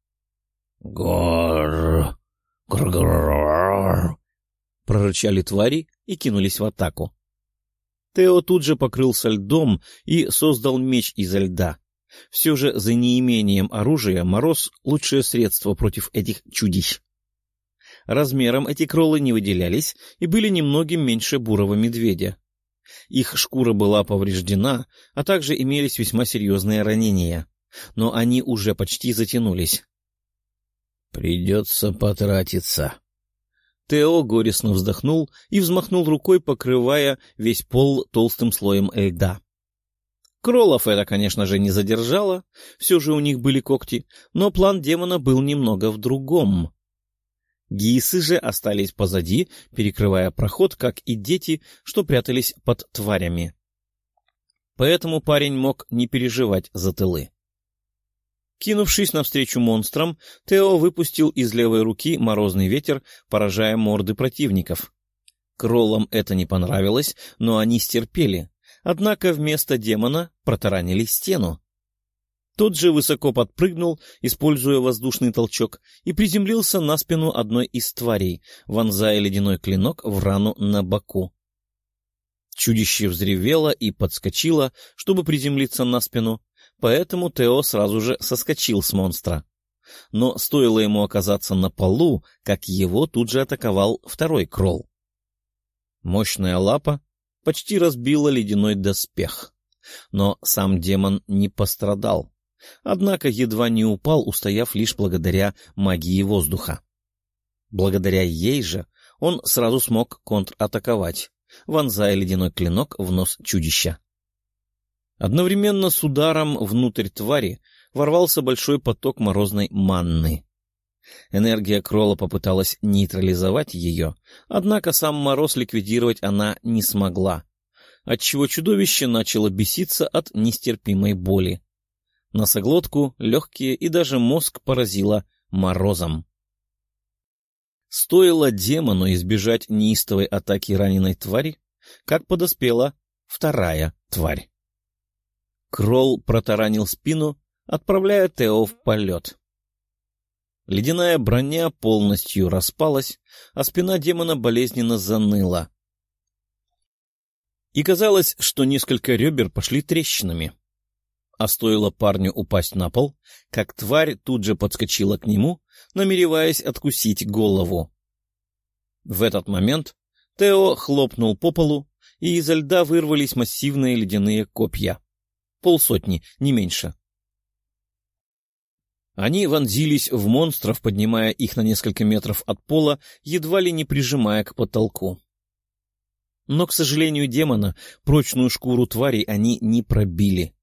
«Гор! Гор-гор-гор!» — прорычали твари и кинулись в атаку. Тео тут же покрылся льдом и создал меч изо льда. Все же за неимением оружия мороз — лучшее средство против этих чудищ. Размером эти кроллы не выделялись и были немногим меньше бурого медведя. Их шкура была повреждена, а также имелись весьма серьезные ранения. Но они уже почти затянулись. «Придется потратиться». Тео горестно вздохнул и взмахнул рукой, покрывая весь пол толстым слоем льда. Кролов это, конечно же, не задержало, все же у них были когти, но план демона был немного в другом. Гисы же остались позади, перекрывая проход, как и дети, что прятались под тварями. Поэтому парень мог не переживать за тылы. Кинувшись навстречу монстрам, Тео выпустил из левой руки морозный ветер, поражая морды противников. Кроллам это не понравилось, но они стерпели, однако вместо демона протаранили стену. Тот же высоко подпрыгнул, используя воздушный толчок, и приземлился на спину одной из тварей, вонзая ледяной клинок в рану на боку. Чудище взревело и подскочило, чтобы приземлиться на спину, поэтому Тео сразу же соскочил с монстра. Но стоило ему оказаться на полу, как его тут же атаковал второй кролл. Мощная лапа почти разбила ледяной доспех. Но сам демон не пострадал однако едва не упал, устояв лишь благодаря магии воздуха. Благодаря ей же он сразу смог контратаковать, вонзая ледяной клинок в нос чудища. Одновременно с ударом внутрь твари ворвался большой поток морозной манны. Энергия Кролла попыталась нейтрализовать ее, однако сам мороз ликвидировать она не смогла, отчего чудовище начало беситься от нестерпимой боли. Носоглотку, легкие и даже мозг поразило морозом. Стоило демону избежать неистовой атаки раненой твари, как подоспела вторая тварь. Кролл протаранил спину, отправляя Тео в полет. Ледяная броня полностью распалась, а спина демона болезненно заныла. И казалось, что несколько ребер пошли трещинами. А стоило парню упасть на пол, как тварь тут же подскочила к нему, намереваясь откусить голову. В этот момент Тео хлопнул по полу, и изо льда вырвались массивные ледяные копья. Полсотни, не меньше. Они вонзились в монстров, поднимая их на несколько метров от пола, едва ли не прижимая к потолку. Но, к сожалению демона, прочную шкуру тварей они не пробили.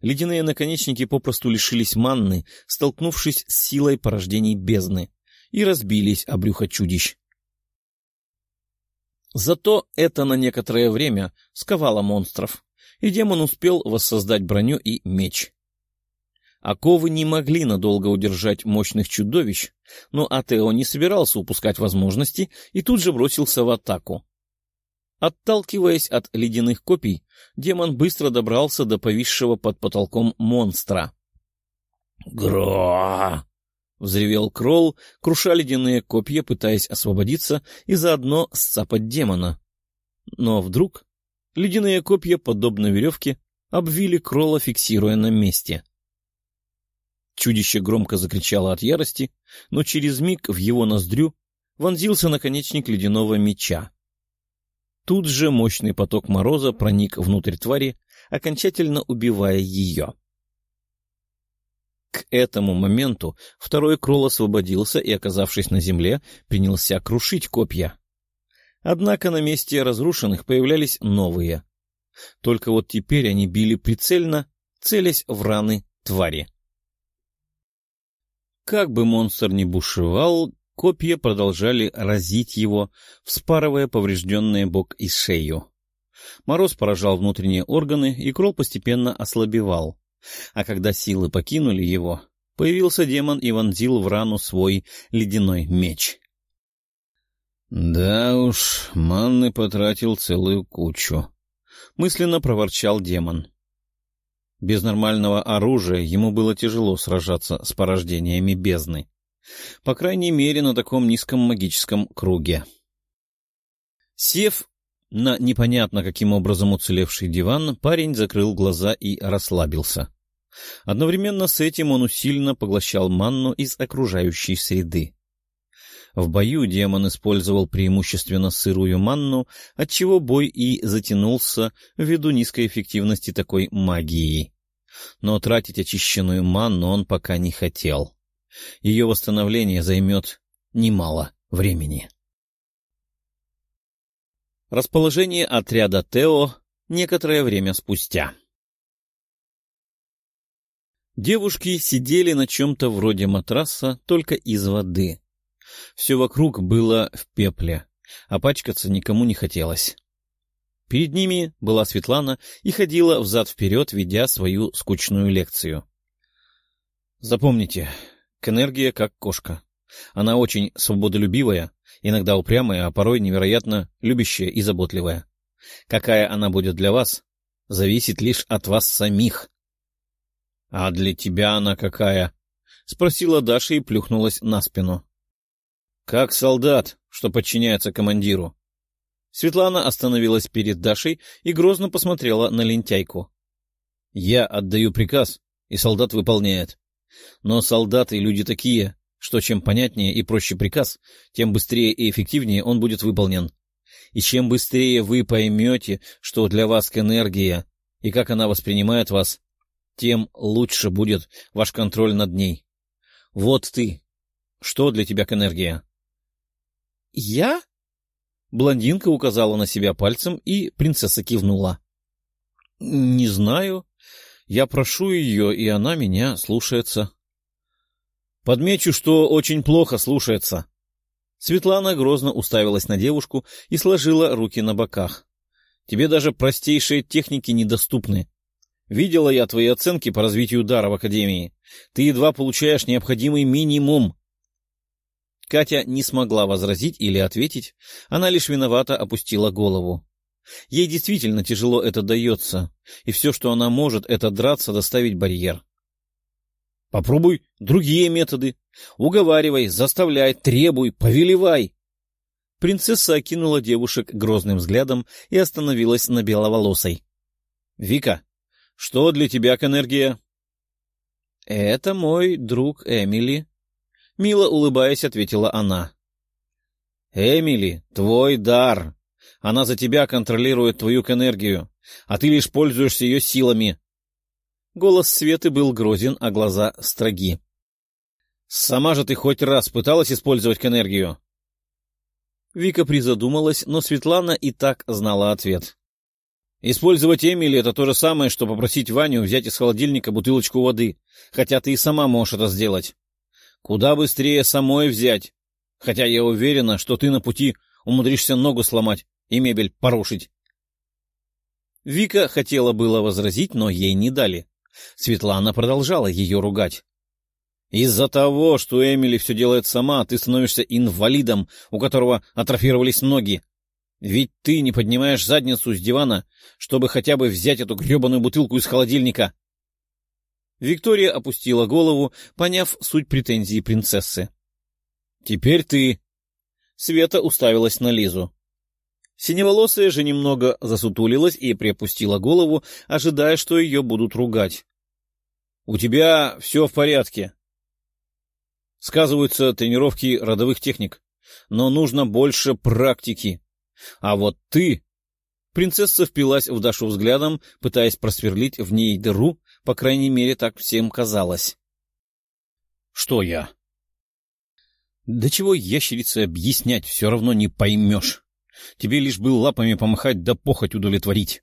Ледяные наконечники попросту лишились манны, столкнувшись с силой порождений бездны, и разбились о брюхо чудищ. Зато это на некоторое время сковало монстров, и демон успел воссоздать броню и меч. Оковы не могли надолго удержать мощных чудовищ, но Атео не собирался упускать возможности и тут же бросился в атаку. Отталкиваясь от ледяных копий, демон быстро добрался до повисшего под потолком монстра. «Гро!» — взревел Кролл, круша ледяные копья, пытаясь освободиться и заодно сцапать демона. Но вдруг ледяные копья, подобно веревке, обвили Кролла, фиксируя на месте — Чудище громко закричало от ярости, но через миг в его ноздрю вонзился наконечник ледяного меча. Тут же мощный поток мороза проник внутрь твари, окончательно убивая ее. К этому моменту второй кролл освободился и, оказавшись на земле, принялся крушить копья. Однако на месте разрушенных появлялись новые. Только вот теперь они били прицельно, целясь в раны твари. Как бы монстр ни бушевал, копья продолжали разить его, вспарывая поврежденные бок и шею. Мороз поражал внутренние органы, и крол постепенно ослабевал. А когда силы покинули его, появился демон и вонзил в рану свой ледяной меч. «Да уж, манны потратил целую кучу», — мысленно проворчал демон. Без нормального оружия ему было тяжело сражаться с порождениями бездны. По крайней мере, на таком низком магическом круге. Сев на непонятно каким образом уцелевший диван, парень закрыл глаза и расслабился. Одновременно с этим он усиленно поглощал манну из окружающей среды. В бою демон использовал преимущественно сырую манну, отчего бой и затянулся ввиду низкой эффективности такой магии. Но тратить очищенную манну он пока не хотел. Ее восстановление займет немало времени. Расположение отряда Тео некоторое время спустя. Девушки сидели на чем-то вроде матраса, только из воды. Все вокруг было в пепле, а пачкаться никому не хотелось. Перед ними была Светлана и ходила взад-вперед, ведя свою скучную лекцию. Запомните, к энергия как кошка. Она очень свободолюбивая, иногда упрямая, а порой невероятно любящая и заботливая. Какая она будет для вас, зависит лишь от вас самих. — А для тебя она какая? — спросила Даша и плюхнулась на спину. Как солдат, что подчиняется командиру. Светлана остановилась перед Дашей и грозно посмотрела на лентяйку. Я отдаю приказ, и солдат выполняет. Но солдаты — люди такие, что чем понятнее и проще приказ, тем быстрее и эффективнее он будет выполнен. И чем быстрее вы поймете, что для вас энергия и как она воспринимает вас, тем лучше будет ваш контроль над ней. Вот ты. Что для тебя энергия? «Я?» Блондинка указала на себя пальцем, и принцесса кивнула. «Не знаю. Я прошу ее, и она меня слушается». Подмечу, что очень плохо слушается. Светлана грозно уставилась на девушку и сложила руки на боках. Тебе даже простейшие техники недоступны. Видела я твои оценки по развитию дара в Академии. Ты едва получаешь необходимый минимум. Катя не смогла возразить или ответить, она лишь виновато опустила голову. Ей действительно тяжело это дается, и все, что она может, это драться, доставить барьер. Попробуй другие методы. Уговаривай, заставляй, требуй, повелевай. Принцесса окинула девушек грозным взглядом и остановилась на беловолосой. — Вика, что для тебя к энергия? — Это мой друг Эмили. Мило улыбаясь, ответила она. — Эмили, твой дар. Она за тебя контролирует твою энергию, а ты лишь пользуешься ее силами. Голос Светы был грозен, а глаза строги. — Сама же ты хоть раз пыталась использовать энергию? Вика призадумалась, но Светлана и так знала ответ. Использовать Эмили — это то же самое, что попросить Ваню взять из холодильника бутылочку воды, хотя ты и сама можешь это сделать. Куда быстрее самой взять, хотя я уверена, что ты на пути умудришься ногу сломать и мебель порушить. Вика хотела было возразить, но ей не дали. Светлана продолжала ее ругать. Из-за того, что Эмили все делает сама, ты становишься инвалидом, у которого атрофировались ноги. Ведь ты не поднимаешь задницу с дивана, чтобы хотя бы взять эту гребаную бутылку из холодильника. Виктория опустила голову, поняв суть претензий принцессы. — Теперь ты. Света уставилась на Лизу. Синеволосая же немного засутулилась и приопустила голову, ожидая, что ее будут ругать. — У тебя все в порядке, Сказываются тренировки родовых техник, но нужно больше практики. А вот ты... Принцесса впилась в Дашу взглядом, пытаясь просверлить в ней дыру, по крайней мере, так всем казалось. — Что я? — Да чего ящерице объяснять, все равно не поймешь. Тебе лишь бы лапами помахать да похоть удовлетворить.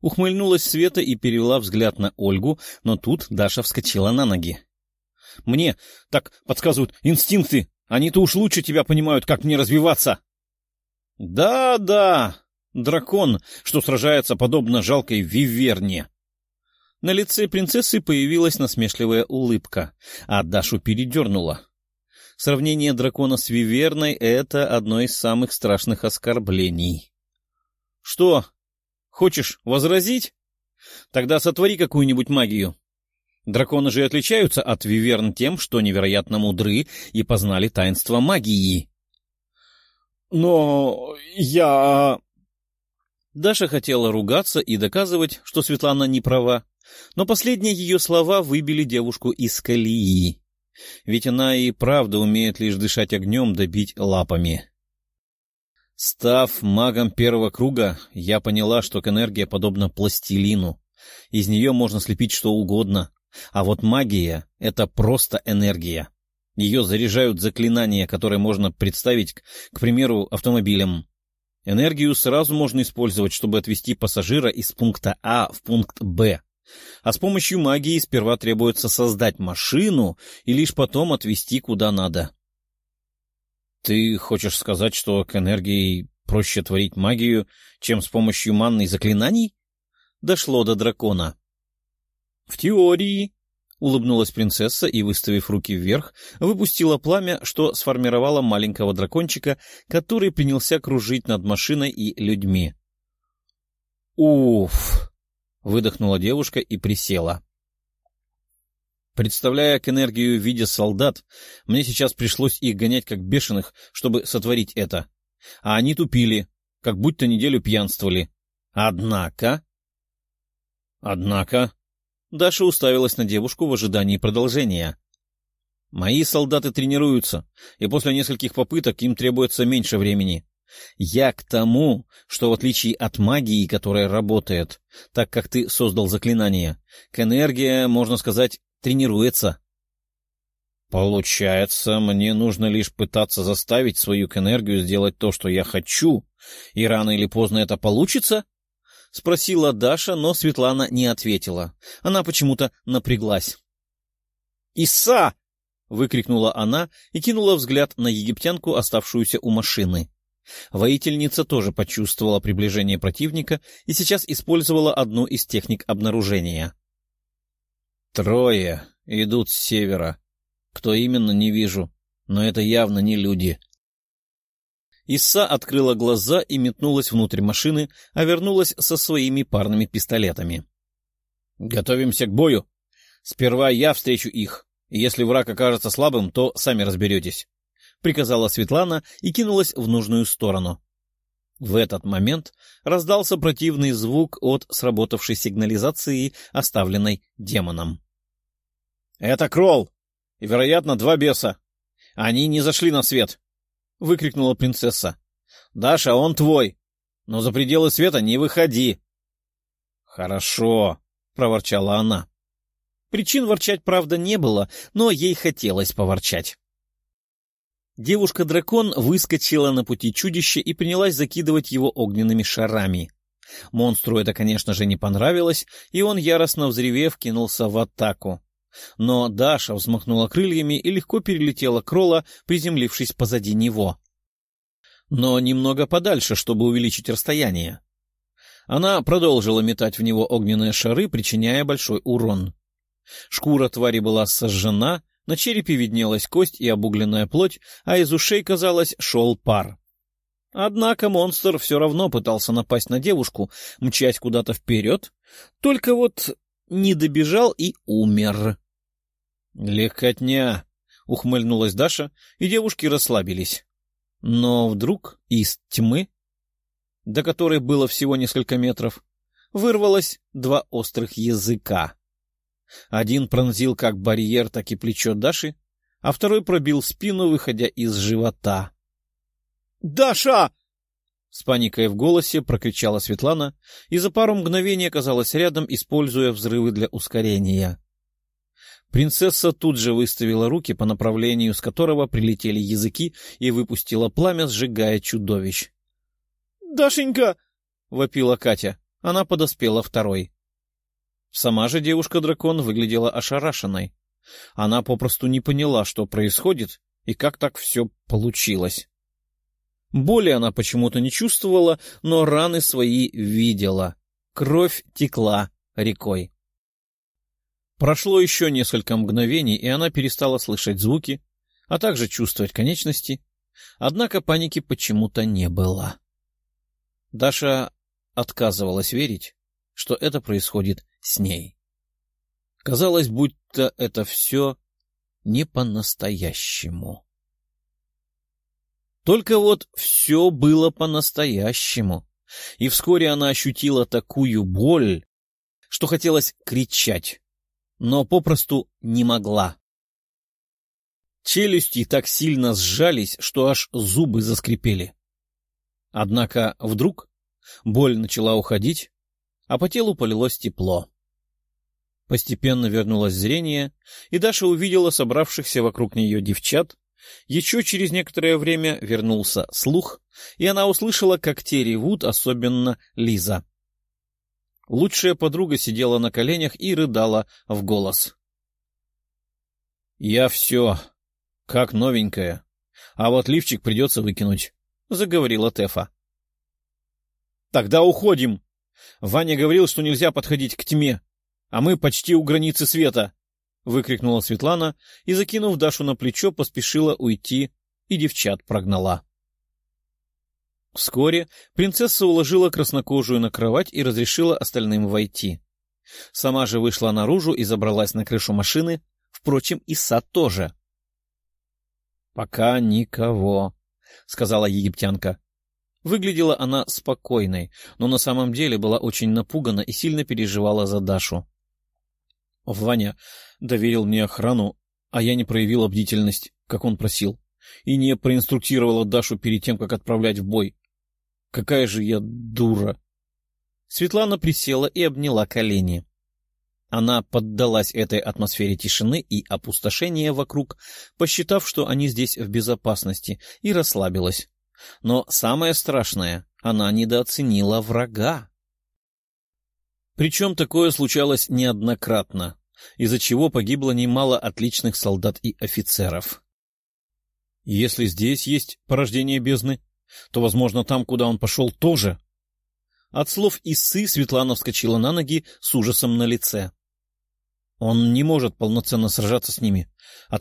Ухмыльнулась Света и перевела взгляд на Ольгу, но тут Даша вскочила на ноги. Мне так подсказывают инстинкты. Они-то уж лучше тебя понимают, как мне развиваться. Да, да, дракон, что сражается подобно жалкой виверне. На лице принцессы появилась насмешливая улыбка, а Дашу передернула. Сравнение дракона с виверной — это одно из самых страшных оскорблений. — Что, хочешь возразить? Тогда сотвори какую-нибудь магию. Драконы же отличаются от виверн тем, что невероятно мудры и познали таинство магии. «Но я...» Даша хотела ругаться и доказывать, что Светлана не права, но последние ее слова выбили девушку из колеи. Ведь она и правда умеет лишь дышать огнем да бить лапами. Став магом первого круга, я поняла, что энергия подобна пластилину. Из нее можно слепить что угодно, а вот магия — это просто энергия. Ее заряжают заклинания, которые можно представить, к, к примеру, автомобилем. Энергию сразу можно использовать, чтобы отвести пассажира из пункта А в пункт Б. А с помощью магии сперва требуется создать машину и лишь потом отвести куда надо. Ты хочешь сказать, что к энергии проще творить магию, чем с помощью манной заклинаний? Дошло до дракона. — В теории, — улыбнулась принцесса и, выставив руки вверх, выпустила пламя, что сформировало маленького дракончика, который принялся кружить над машиной и людьми. «Уф!» — выдохнула девушка и присела. Представляя к энергию в виде солдат, мне сейчас пришлось их гонять как бешеных, чтобы сотворить это. А они тупили, как будто неделю пьянствовали. Однако... Однако... Даша уставилась на девушку в ожидании продолжения. «Мои солдаты тренируются, и после нескольких попыток им требуется меньше времени. Я к тому, что в отличие от магии, которая работает, так как ты создал заклинание, к энергия, можно сказать, тренируется». «Получается, мне нужно лишь пытаться заставить свою энергию сделать то, что я хочу, и рано или поздно это получится?» — спросила Даша, но Светлана не ответила. Она почему-то напряглась. «Иса!» — выкрикнула она и кинула взгляд на египтянку, оставшуюся у машины. Воительница тоже почувствовала приближение противника и сейчас использовала одну из техник обнаружения. «Трое идут с севера. Кто именно, не вижу, но это явно не люди». Исса открыла глаза и метнулась внутрь машины, а вернулась со своими парными пистолетами. «Готовимся к бою. Сперва я встречу их, если враг окажется слабым, то сами разберетесь», — приказала Светлана и кинулась в нужную сторону. В этот момент раздался противный звук от сработавшей сигнализации, оставленной демоном. «Это Кролл! И, вероятно, два беса. Они не зашли на свет!» — выкрикнула принцесса. «Даша, он твой! Но за пределы света не выходи!» «Хорошо!» — проворчала она. Причин ворчать, правда, не было, но ей хотелось поворчать. Девушка-дракон выскочила на пути чудища и принялась закидывать его огненными шарами. Монстру это, конечно же, не понравилось, и он, яростно взревев, кинулся в атаку. Но Даша взмахнула крыльями и легко перелетела Кролла, приземлившись позади него. Но немного подальше, чтобы увеличить расстояние. Она продолжила метать в него огненные шары, причиняя большой урон. Шкура твари была сожжена, на черепе виднелась кость и обугленная плоть, а из ушей, казалось, шел пар. Однако монстр все равно пытался напасть на девушку, мчась куда-то вперед, только вот не добежал и умер. «Легкотня!» — ухмыльнулась Даша, и девушки расслабились. Но вдруг из тьмы, до которой было всего несколько метров, вырвалось два острых языка. Один пронзил как барьер, так и плечо Даши, а второй пробил спину, выходя из живота. «Даша!» С паникой в голосе прокричала Светлана и за пару мгновений оказалась рядом, используя взрывы для ускорения. Принцесса тут же выставила руки, по направлению с которого прилетели языки, и выпустила пламя, сжигая чудовищ. «Дашенька!» — вопила Катя. Она подоспела второй. Сама же девушка-дракон выглядела ошарашенной. Она попросту не поняла, что происходит и как так все получилось. Боли она почему-то не чувствовала, но раны свои видела. Кровь текла рекой. Прошло еще несколько мгновений, и она перестала слышать звуки, а также чувствовать конечности, однако паники почему-то не было. Даша отказывалась верить, что это происходит с ней. Казалось, будто это все не по-настоящему. Только вот все было по-настоящему, и вскоре она ощутила такую боль, что хотелось кричать но попросту не могла. Челюсти так сильно сжались, что аж зубы заскрипели. Однако вдруг боль начала уходить, а по телу полилось тепло. Постепенно вернулось зрение, и Даша увидела собравшихся вокруг нее девчат. Еще через некоторое время вернулся слух, и она услышала, как те ревут, особенно Лиза. Лучшая подруга сидела на коленях и рыдала в голос. — Я все, как новенькая, а вот лифчик придется выкинуть, — заговорила Тефа. — Тогда уходим. Ваня говорил, что нельзя подходить к тьме, а мы почти у границы света, — выкрикнула Светлана и, закинув Дашу на плечо, поспешила уйти и девчат прогнала. Вскоре принцесса уложила краснокожую на кровать и разрешила остальным войти. Сама же вышла наружу и забралась на крышу машины, впрочем, и Сад тоже. — Пока никого, — сказала египтянка. Выглядела она спокойной, но на самом деле была очень напугана и сильно переживала за Дашу. Ваня доверил мне охрану, а я не проявила бдительность, как он просил, и не проинструктировала Дашу перед тем, как отправлять в бой. Какая же я дура! Светлана присела и обняла колени. Она поддалась этой атмосфере тишины и опустошения вокруг, посчитав, что они здесь в безопасности, и расслабилась. Но самое страшное — она недооценила врага. Причем такое случалось неоднократно. из-за чего погибло немало отличных солдат и офицеров. Если здесь есть порождение бездны, то, возможно, там, куда он пошел, тоже. От слов Иссы Светлана вскочила на ноги с ужасом на лице. Он не может полноценно сражаться с ними, а